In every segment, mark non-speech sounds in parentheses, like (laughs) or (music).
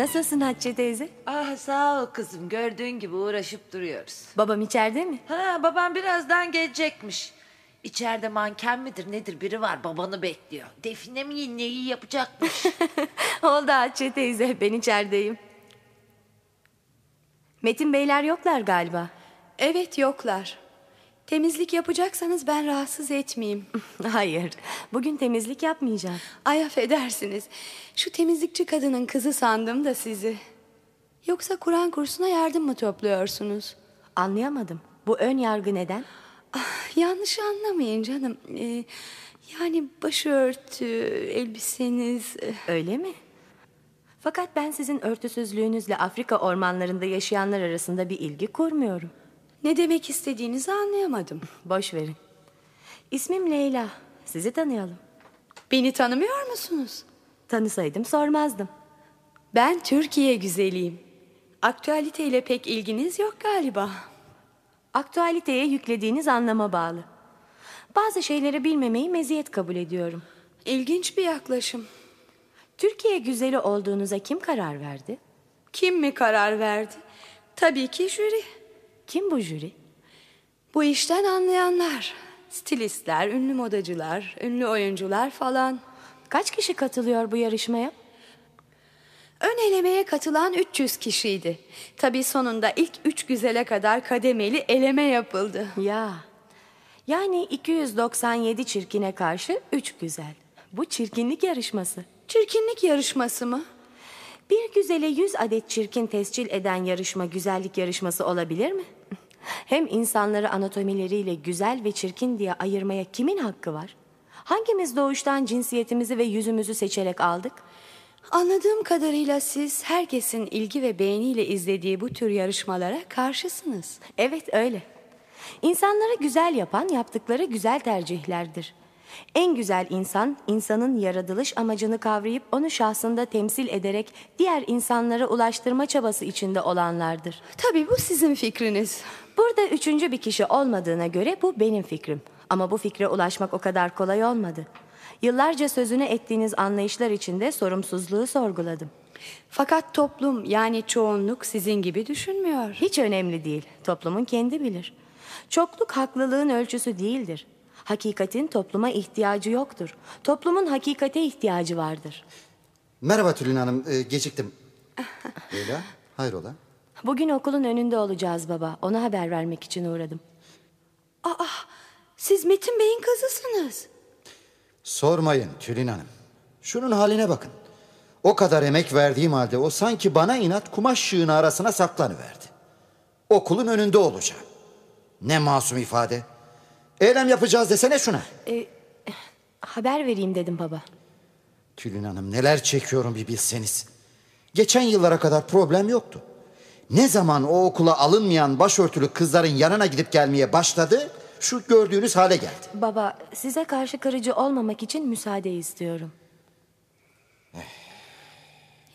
Nasılsın Hatice teyze? Ah sağ ol kızım gördüğün gibi uğraşıp duruyoruz. Babam içeride mi? Ha babam birazdan gelecekmiş. İçeride manken midir nedir biri var babanı bekliyor. Define mi neyi yapacakmış. (laughs) Oldu Hatice teyze ben içerideyim. Metin beyler yoklar galiba. Evet yoklar. Temizlik yapacaksanız ben rahatsız etmeyeyim. (laughs) Hayır bugün temizlik yapmayacağım. Ay affedersiniz. Şu temizlikçi kadının kızı sandım da sizi. Yoksa Kur'an kursuna yardım mı topluyorsunuz? Anlayamadım. Bu ön yargı neden? Ah, yanlış anlamayın canım. Ee, yani başörtü, elbiseniz... eh, Öyle mi? Fakat ben sizin örtüsüzlüğünüzle Afrika ormanlarında yaşayanlar arasında bir ilgi kurmuyorum. Ne demek istediğinizi anlayamadım. Boş verin. İsmim Leyla. Sizi tanıyalım. Beni tanımıyor musunuz? Tanısaydım sormazdım. Ben Türkiye güzeliyim. Aktüaliteyle pek ilginiz yok galiba. Aktüaliteye yüklediğiniz anlama bağlı. Bazı şeyleri bilmemeyi meziyet kabul ediyorum. İlginç bir yaklaşım. Türkiye güzeli olduğunuza kim karar verdi? Kim mi karar verdi? Tabii ki jüri. Kim bu jüri? Bu işten anlayanlar. Stilistler, ünlü modacılar, ünlü oyuncular falan. Kaç kişi katılıyor bu yarışmaya? Ön elemeye katılan 300 kişiydi. Tabii sonunda ilk üç güzele kadar kademeli eleme yapıldı. Ya. Yani 297 çirkine karşı 3 güzel. Bu çirkinlik yarışması. Çirkinlik yarışması mı? Bir güzele 100 adet çirkin tescil eden yarışma güzellik yarışması olabilir mi? Hem insanları anatomileriyle güzel ve çirkin diye ayırmaya kimin hakkı var? Hangimiz doğuştan cinsiyetimizi ve yüzümüzü seçerek aldık? Anladığım kadarıyla siz herkesin ilgi ve beğeniyle izlediği bu tür yarışmalara karşısınız. Evet öyle. İnsanları güzel yapan yaptıkları güzel tercihlerdir. En güzel insan, insanın yaratılış amacını kavrayıp onu şahsında temsil ederek diğer insanlara ulaştırma çabası içinde olanlardır. Tabii bu sizin fikriniz. Burada üçüncü bir kişi olmadığına göre bu benim fikrim. Ama bu fikre ulaşmak o kadar kolay olmadı. Yıllarca sözünü ettiğiniz anlayışlar içinde sorumsuzluğu sorguladım. Fakat toplum yani çoğunluk sizin gibi düşünmüyor. Hiç önemli değil. Toplumun kendi bilir. Çokluk haklılığın ölçüsü değildir. Hakikatin topluma ihtiyacı yoktur. Toplumun hakikate ihtiyacı vardır. Merhaba Tülin Hanım, e, geciktim. (laughs) Leyla, hayrola? Bugün okulun önünde olacağız baba. Ona haber vermek için uğradım. Aa, siz Metin Bey'in kızısınız. Sormayın Tülin Hanım. Şunun haline bakın. O kadar emek verdiğim halde o sanki bana inat kumaş yığını arasına saklanıverdi. Okulun önünde olacağım. Ne masum ifade. Eylem yapacağız desene şuna. Haber vereyim dedim baba. Tülin Hanım neler çekiyorum bir bilseniz. Geçen yıllara kadar problem yoktu. Ne zaman o okula alınmayan başörtülü kızların yanına gidip gelmeye başladı... ...şu gördüğünüz hale geldi. Baba, size karşı kırıcı olmamak için müsaade istiyorum.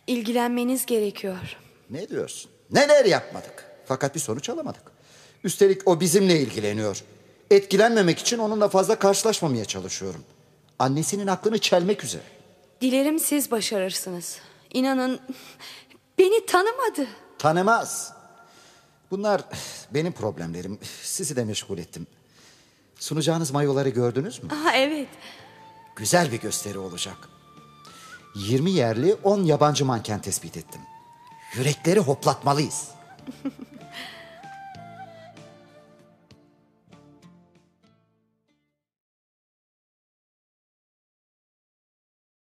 İlgilenmeniz gerekiyor. Ne diyorsun? Neler yapmadık. Fakat bir sonuç alamadık. Üstelik o bizimle ilgileniyor. Etkilenmemek için onunla fazla karşılaşmamaya çalışıyorum. Annesinin aklını çelmek üzere. Dilerim siz başarırsınız. İnanın beni tanımadı. Tanımaz. Bunlar benim problemlerim. Sizi de meşgul ettim. Sunacağınız mayoları gördünüz mü? Aa, evet. Güzel bir gösteri olacak. 20 yerli 10 yabancı manken tespit ettim. Yürekleri hoplatmalıyız. (laughs)